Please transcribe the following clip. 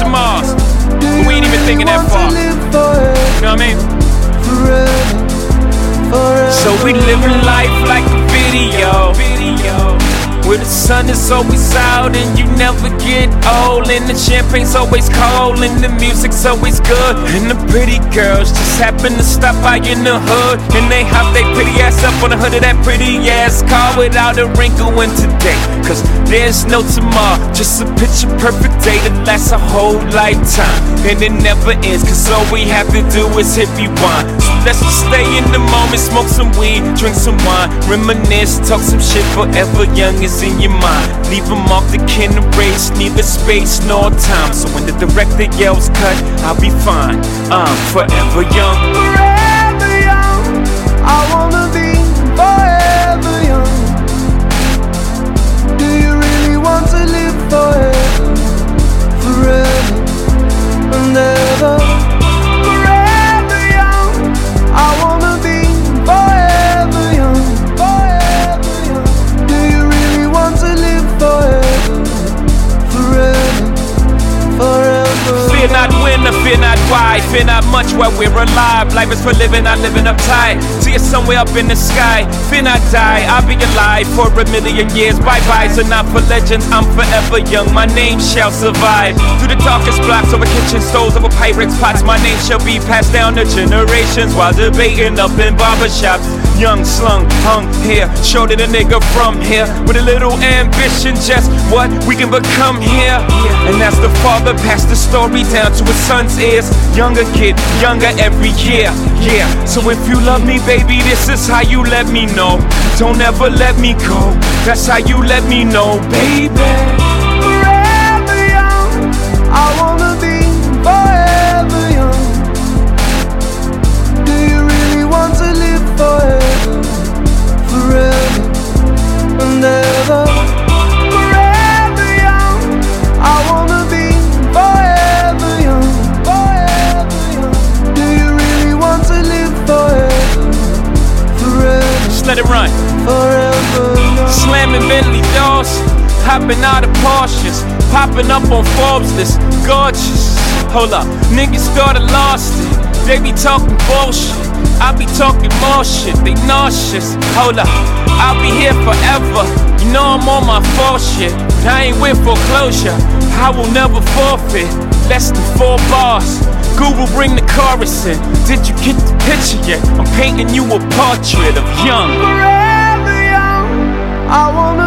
The worst of your we ain't even thinking that far. You know what I mean? forever, forever. So we living life like a video. Video. Where the sun is always out and you never get old. And the champagne's always cold and the music's always good. And the pretty girls just happen to stop by in the hood. And they hop their pretty ass up on the hood of that pretty ass car without a wrinkle in today. Cause there's no tomorrow, just a picture perfect day that lasts a whole lifetime. And it never ends, cause all we have to do is hit rewind. Let's just stay in the moment, smoke some weed, drink some wine, reminisce, talk some shit forever young is in your mind. Leave a mark that can erase neither space nor time. So when the director yells cut, I'll be fine. I'm forever young. Fear not fear not why. Fear not much while we're alive. Life is for living, not living uptight. See it somewhere up in the sky. Fear not die, I'll be alive for a million years. Bye bye, so not for legends. I'm forever young. My name shall survive. Through the darkest blocks over kitchen stoves, over Pyrex pots. My name shall be passed down to generations while debating up in barbershops. Young, slung, hung here, shorter the nigga from here. With a little ambition, just what we can become here. And as the father passed the story down to his son's ears, younger kid, younger every year. Yeah, so if you love me, baby, this is how you let me know. Don't ever let me go. That's how you let me know, baby. Let it run. Slamming Bentley doors, hopping out of Porsches, popping up on Forbes list, gorgeous. Hold up, niggas I lost it. They be talking bullshit. I be talking more shit. They nauseous. Hold up, I'll be here forever. You know I'm on my full shit, but I ain't with foreclosure. I will never forfeit. Less than four bars. Google bring the chorus in. Did you get the picture yet? I'm painting you a portrait of young. Forever young, I wanna